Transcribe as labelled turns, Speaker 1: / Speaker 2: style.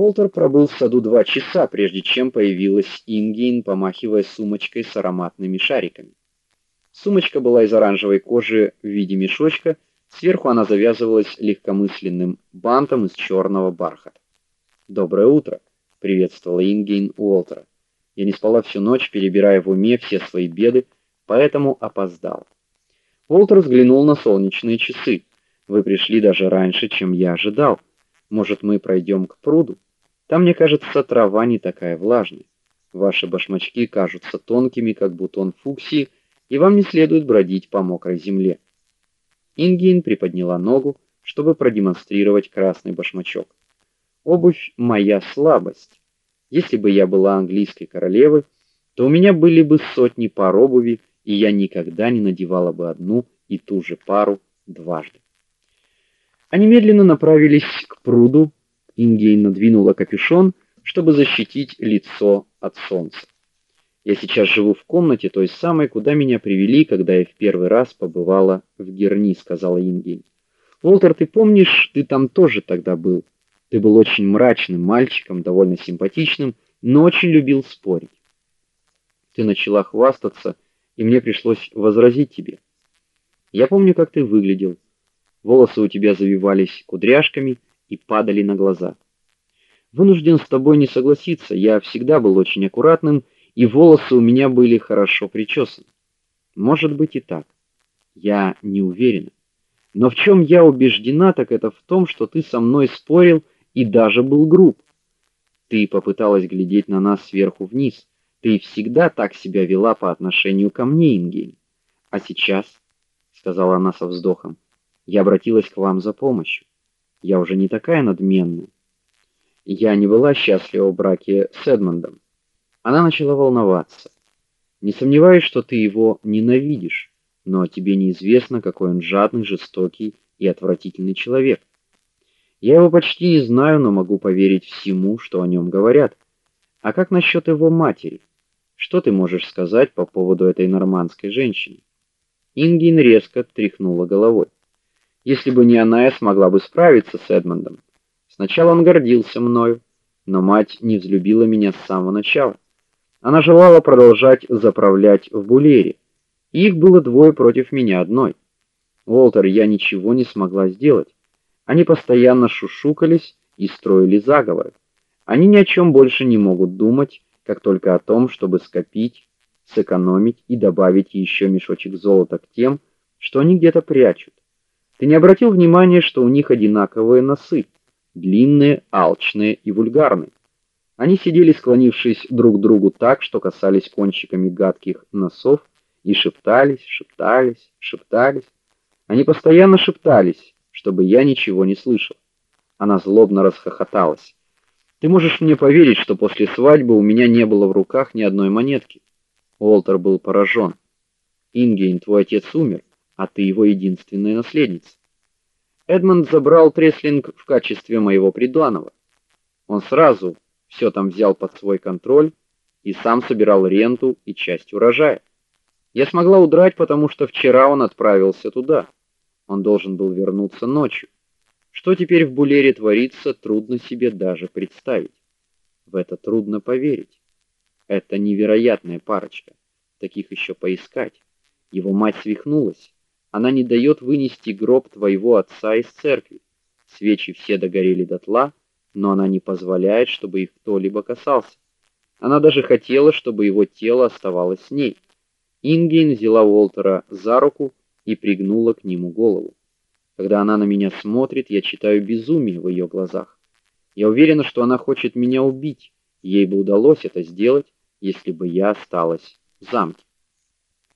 Speaker 1: Уолтер пробыл в саду два часа, прежде чем появилась Ингейн, помахивая сумочкой с ароматными шариками. Сумочка была из оранжевой кожи в виде мешочка, сверху она завязывалась легкомысленным бантом из черного бархата. "Доброе утро", приветствовала Ингейн Уолтера. "Я не спала всю ночь, перебирая в уме все свои беды, поэтому опоздал". Уолтер взглянул на солнечные часы. "Вы пришли даже раньше, чем я ожидал". Может, мы пройдем к пруду? Там, мне кажется, трава не такая влажная. Ваши башмачки кажутся тонкими, как бутон фуксии, и вам не следует бродить по мокрой земле. Ингин приподняла ногу, чтобы продемонстрировать красный башмачок. Обувь моя слабость. Если бы я была английской королевой, то у меня были бы сотни пар обуви, и я никогда не надевала бы одну и ту же пару дважды. Они медленно направились к пруду. Ингейн надвинула капюшон, чтобы защитить лицо от солнца. Я сейчас живу в комнате той самой, куда меня привели, когда я в первый раз побывала в Герни, сказала Ингейн. Волтер, ты помнишь, ты там тоже тогда был. Ты был очень мрачным мальчиком, довольно симпатичным, но очень любил спорить. Ты начала хвастаться, и мне пришлось возразить тебе. Я помню, как ты выглядел. Волосы у тебя завивались кудряшками и падали на глаза. Вынужден с тобой не согласиться. Я всегда был очень аккуратным, и волосы у меня были хорошо причесаны. Может быть и так. Я не уверена. Но в чем я убеждена, так это в том, что ты со мной спорил и даже был груб. Ты попыталась глядеть на нас сверху вниз. Ты всегда так себя вела по отношению ко мне, Ингель. А сейчас, сказала она со вздохом, я обратилась к вам за помощью. Я уже не такая надменная. Я не была счастлива в браке с Эдмондом. Она начала волноваться. Не сомневаюсь, что ты его ненавидишь, но тебе неизвестно, какой он жадный, жестокий и отвратительный человек. Я его почти не знаю, но могу поверить всему, что о нем говорят. А как насчет его матери? Что ты можешь сказать по поводу этой нормандской женщины? Ингин резко тряхнула головой. Если бы не она, я смогла бы справиться с Эдмондом. Сначала он гордился мною, но мать не взлюбила меня с самого начала. Она желала продолжать заправлять в Булере. Их было двое против меня одной. Уолтер, я ничего не смогла сделать. Они постоянно шушукались и строили заговоры. Они ни о чем больше не могут думать, как только о том, чтобы скопить, сэкономить и добавить еще мешочек золота к тем, что они где-то прячут. Ты не обратил внимания, что у них одинаковые носы, длинные, алчные и вульгарные. Они сидели, склонившись друг к другу так, что касались кончиками гадких носов, и шептались, шептались, шептались. Они постоянно шептались, чтобы я ничего не слышал. Она злобно расхохоталась. Ты можешь мне поверить, что после свадьбы у меня не было в руках ни одной монетки. Уолтер был поражен. Ингейн, твой отец умер а ты его единственная наследница. Эдмонд забрал Треслинг в качестве моего приданого. Он сразу все там взял под свой контроль и сам собирал ренту и часть урожая. Я смогла удрать, потому что вчера он отправился туда. Он должен был вернуться ночью. Что теперь в Булере творится, трудно себе даже представить. В это трудно поверить. Это невероятная парочка. Таких еще поискать. Его мать свихнулась. Она не дает вынести гроб твоего отца из церкви. Свечи все догорели дотла, но она не позволяет, чтобы их кто-либо касался. Она даже хотела, чтобы его тело оставалось с ней. Ингейн взяла Уолтера за руку и пригнула к нему голову. Когда она на меня смотрит, я читаю безумие в ее глазах. Я уверена, что она хочет меня убить. Ей бы удалось это сделать, если бы я осталась в замке.